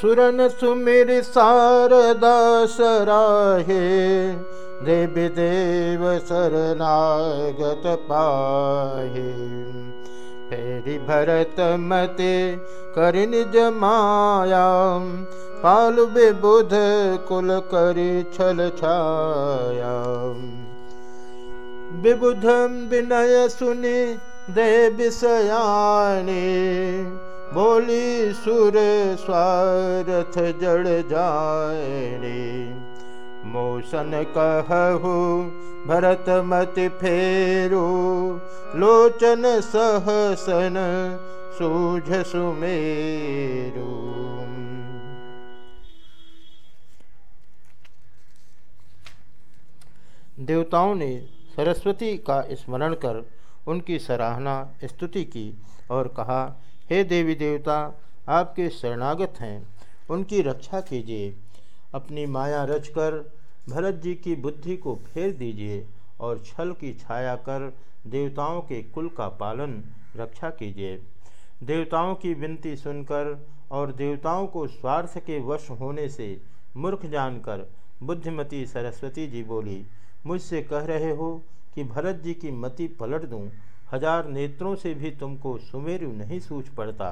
सुरन सुमिर शारदा सराहे देवी देव शरणागत पाहे। फेरी भरत मते कर निज माया। पाल बुध कुल करी छल छाया। विबुध विनय सुनि दे विषयाणी बोली, सुर स्वारथ जड़ जाने मोशन कहु, भरत मत फेरो। लोचन सहसन सूझ सुमेरू। देवताओं ने सरस्वती का स्मरण कर उनकी सराहना, स्तुति की और कहा हे देवी देवता, आपके शरणागत हैं। उनकी रक्षा कीजिए। अपनी माया रचकर भरत जी की बुद्धि को फेर दीजिए और छल की छाया कर देवताओं के कुल का पालन, रक्षा कीजिए। देवताओं की विनती सुनकर और देवताओं को स्वार्थ के वश होने से मूर्ख जानकर बुद्धिमती सरस्वती जी बोली, मुझसे कह रहे हो कि भरत जी की मति पलट दूँ हज़ार नेत्रों से भी तुमको सुमेरु नहीं सूझ पड़ता।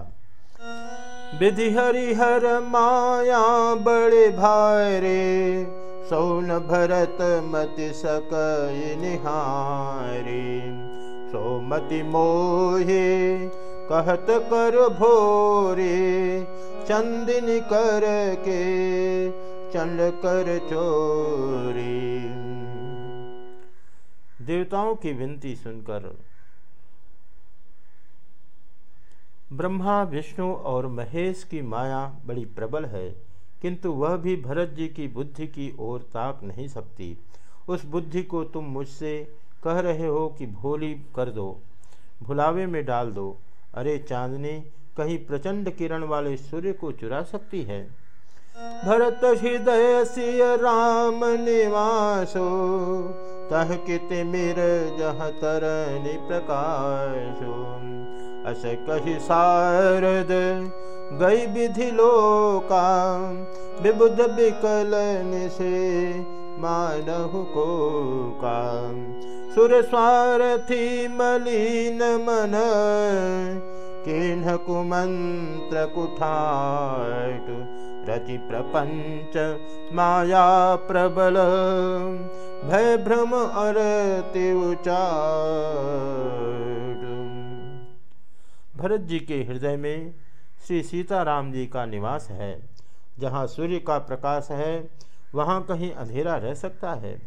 विधि हरिहर माया बड़े भारे सौन भरत मति सक निहारे सोमति मोहे कहत कर भोरे चंदिन कर के चंड कर चोरी। देवताओं की विनती सुनकर ब्रह्मा, विष्णु और महेश की माया बड़ी प्रबल है, किंतु वह भी भरत जी की बुद्धि की ओर ताक नहीं सकती। उस बुद्धि को तुम मुझसे कह रहे हो कि भोली कर दो, भुलावे में डाल दो। अरे चांदनी, कहीं प्रचंड किरण वाले सूर्य को चुरा सकती है? भरत हृदय सिय राम निवासो, तह कित मिर जह प्रकाशो। अस कही सारद गई विधि लोका विबुध विकलन से मानहु को काम सुर स्वारथी मलिन मन किन्ह कुमंत्र कुठाट रचि प्रपंच माया प्रबल भय भ्रम अरति उचार। भरत जी के हृदय में श्री सीताराम जी का निवास है। जहाँ सूर्य का प्रकाश है, वहाँ कहीं अंधेरा रह सकता है।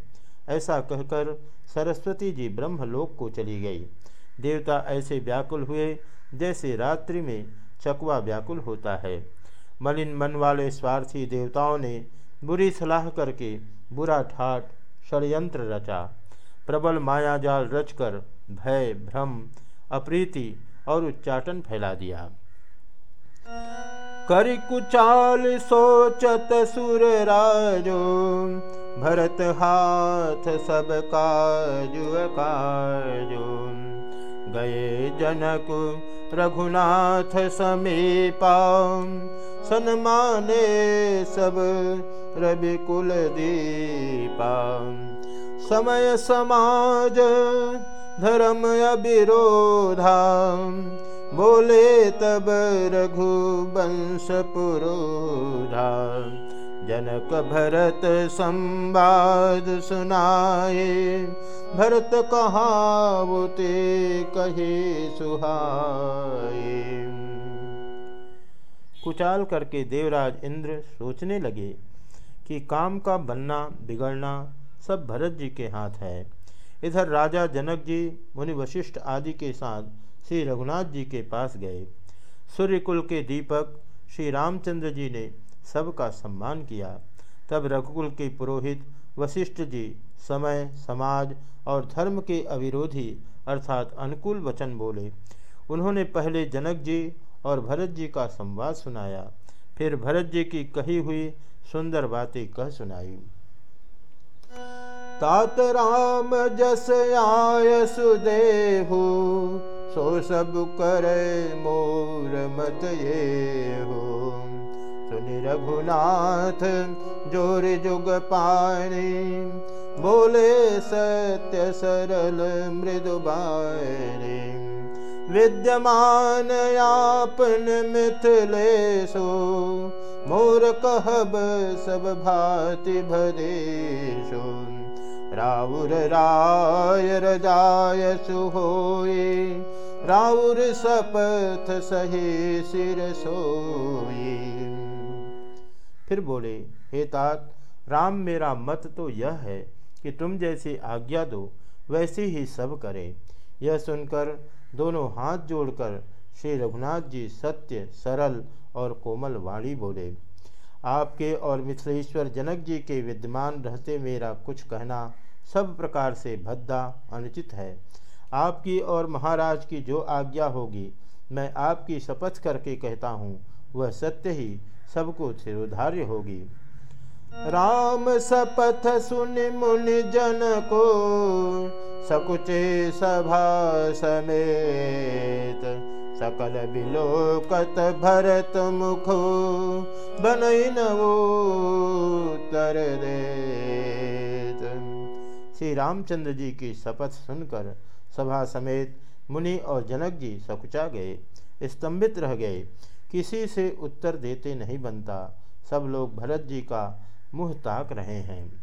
ऐसा कहकर सरस्वती जी ब्रह्मलोक को चली गई। देवता ऐसे व्याकुल हुए जैसे रात्रि में चकवा व्याकुल होता है। मलिन मन वाले स्वार्थी देवताओं ने बुरी सलाह करके बुरा ठाट षडयंत्र रचा। प्रबल मायाजाल रचकर भय, भ्रम, अप्रीति और उच्चाटन फैला दिया। करि कुचाल सोचत सुर राजो, भरत हाथ सब काजु काजो गए जनक रघुनाथ समीपा, सन्माने सब रवि कुल दीपा। समय समाज धर्म अविरोधा। बोले तब रघुवंश पुरोधा। जनक भरत संवाद सुनाए। भरत कहावते कहे सुहाए। कुचाल करके देवराज इंद्र सोचने लगे कि काम का बनना, बिगड़ना सब भरत जी के हाथ है। इधर राजा जनक जी, मुनि वशिष्ठ आदि के साथ श्री रघुनाथ जी के पास गए। सूर्यकुल के दीपक श्री रामचंद्र जी ने सबका सम्मान किया। तब रघुकुल के पुरोहित वशिष्ठ जी, समय, समाज और धर्म के अविरोधी अर्थात अनुकूल वचन बोले। उन्होंने पहले जनक जी और भरत जी का संवाद सुनाया। फिर भरत जी की कही हुई सुंदर बातें कह सुनाई। तात राम जस आय सुदेहु सो सब करे मोर मत ये हो। सुनि रघुनाथ, ज़ोर जुग पानी बोले सत्य सरल मृदु बाणी। विद्यमान यापन मिथिलेशो मोर कहब सब भाति भदेशो राउर राय रजाय सुहोई राउर सपथ सही सिर सोई फिर बोले, हे तात, राम मेरा मत तो यह है कि तुम जैसी आज्ञा दो, वैसे ही सब करे। यह सुनकर दोनों हाथ जोड़कर श्री रघुनाथ जी सत्य, सरल और कोमल वाणी बोले, आपके और मिथिलेश्वर जनक जी के विद्यमान रहते मेरा कुछ कहना सब प्रकार से भद्दा अनुचित है। आपकी और महाराज की जो आज्ञा होगी, मैं आपकी शपथ करके कहता हूँ, वह सत्य ही सबको सिरोधार्य होगी। राम शपथ सुन मुनि जन को, सकुचे सभा समेत सकल बिलोकत भरत मुखो, बनई नवो तर दे श्री रामचंद्र जी की शपथ सुनकर सभा समेत मुनि और जनक जी सकुचा गए। स्तंभित रह गए। किसी से उत्तर देते नहीं बनता। सब लोग भरत जी का मुँह ताक रहे हैं।